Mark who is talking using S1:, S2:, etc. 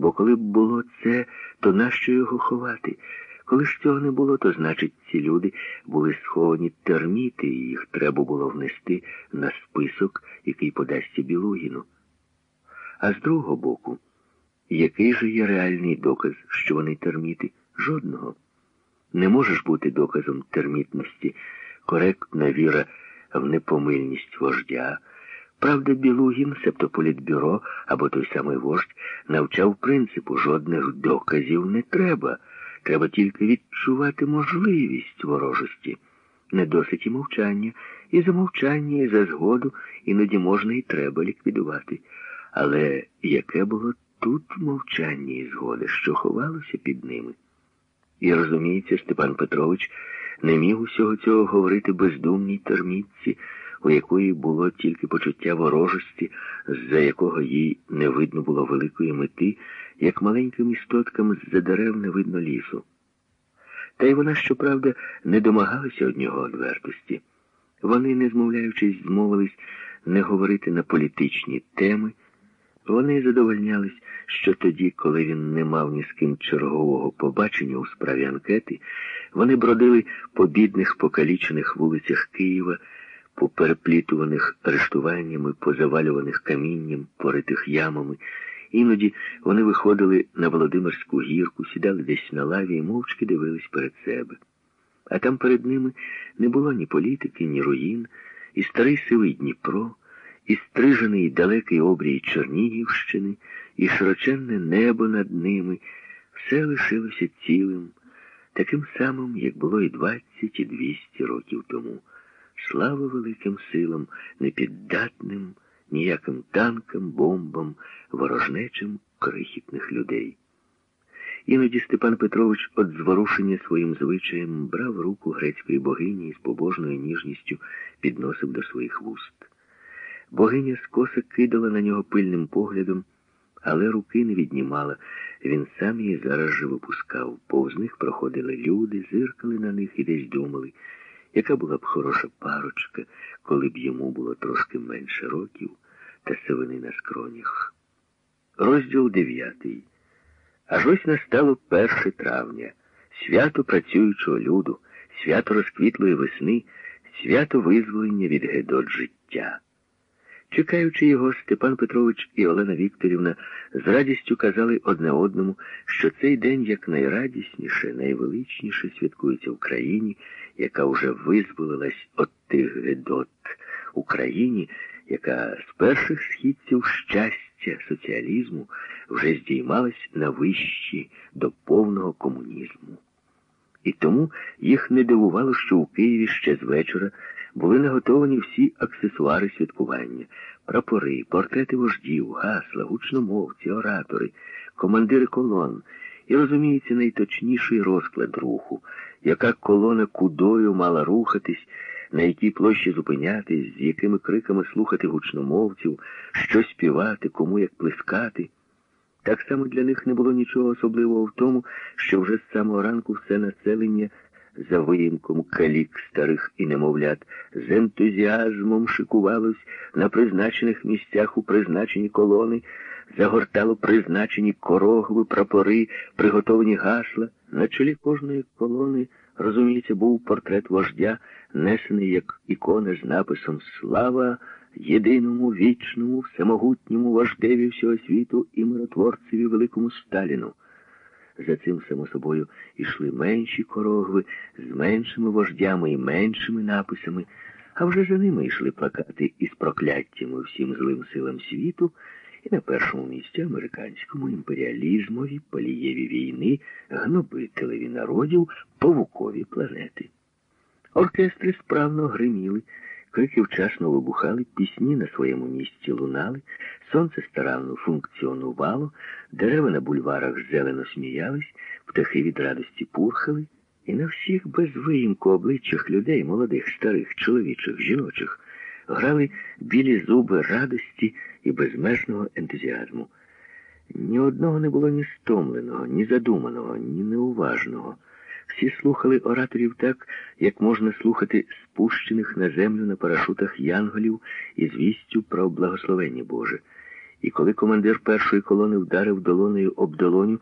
S1: Бо коли б було це, то нащо його ховати? Коли ж цього не було, то значить ці люди були сховані терміти, і їх треба було внести на список, який подасться Білугіну. А з другого боку, який же є реальний доказ, що вони терміти? Жодного. Не можеш бути доказом термітності, коректна віра в непомильність вождя. Правда, Білугін, себто політбюро або той самий вождь, навчав принципу жодних доказів не треба. Треба тільки відчувати можливість ворожості. Не досить і мовчання, і за мовчання, і за згоду іноді можна і треба ліквідувати. Але яке було тут мовчання і згода, що ховалося під ними? І розуміється, Степан Петрович не міг усього цього говорити бездумній термітці, у якої було тільки почуття ворожості, з-за якого їй не видно було великої мети, як маленьким істоткам з-за дерев не видно лісу. Та й вона, щоправда, не домагалася од нього одвертості. Вони, не змовляючись, змовились не говорити на політичні теми. Вони задовольнялись, що тоді, коли він не мав ні з ким чергового побачення у справі анкети, вони бродили по бідних покалічених вулицях Києва, по переплітуваних арештуваннями, позавалюваних камінням, поритих ямами. Іноді вони виходили на Володимирську гірку, сідали десь на лаві і мовчки дивились перед себе. А там перед ними не було ні політики, ні руїн, і старий сивий Дніпро, і стрижений далекий обрій Чернігівщини, і широченне небо над ними. Все лишилося цілим, таким самим, як було і двадцять, і двісті років тому. Слава великим силам, непіддатним ніяким танкам, бомбам, ворожнечим крихітних людей. Іноді Степан Петрович от зворушення своїм звичаєм брав руку грецької богині і з побожною ніжністю підносив до своїх вуст. Богиня скоса кидала на нього пильним поглядом, але руки не віднімала. Він сам її зараз же випускав. Повз них проходили люди, зиркали на них і десь думали, яка була б хороша парочка, коли б йому було трошки менше років та сивини на скронях. Розділ дев'ятий. Аж ось настало 1 травня, свято працюючого люду, свято розквітлої весни, свято визволення від гедот життя. Чекаючи його, Степан Петрович і Олена Вікторівна з радістю казали одне одному, що цей день якнайрадісніше, найвеличніше святкується в країні, яка вже визволилась від тих гедот, Україні, яка з перших східців щастя соціалізму вже здіймалась на вищі до повного комунізму. І тому їх не дивувало, що у Києві ще з вечора були наготовані всі аксесуари святкування, прапори, портрети вождів, гасла, гучномовці, оратори, командири колон і, розуміється, найточніший розклад руху, яка колона кудою мала рухатись на якій площі зупинятись, з якими криками слухати гучномовців, що співати, кому як плескати. Так само для них не було нічого особливого в тому, що вже з самого ранку все населення за виїмком калік старих і немовлят з ентузіазмом шикувалось на призначених місцях у призначені колони, загортало призначені корогви, прапори, приготовані гасла. На чолі кожної колони, розуміється, був портрет вождя несений як ікона з написом Слава єдиному вічному, всемогутньому вождеві всього світу і миротворцеві великому Сталіну. За цим, само собою, йшли менші корогви з меншими вождями і меншими написами, а вже за ними йшли плакати із прокляттями всім злим силам світу, і на першому місці американському імперіалізмові, полієві війни, гнобителеві народів, павукові планети. Оркестри справно гриміли, крики вчасно вибухали, пісні на своєму місці лунали, сонце старанно функціонувало, дерева на бульварах зелено сміялись, птахи від радості пурхали, і на всіх без виїмку обличчях людей, молодих, старих, чоловічих, жіночих, грали білі зуби радості і безмежного ентузіазму. Ні одного не було ні стомленого, ні задуманого, ні неуважного. Всі слухали ораторів так, як можна слухати спущених на землю на парашутах янголів із вістю про благословення Боже. І коли командир першої колони вдарив долонею об долоню,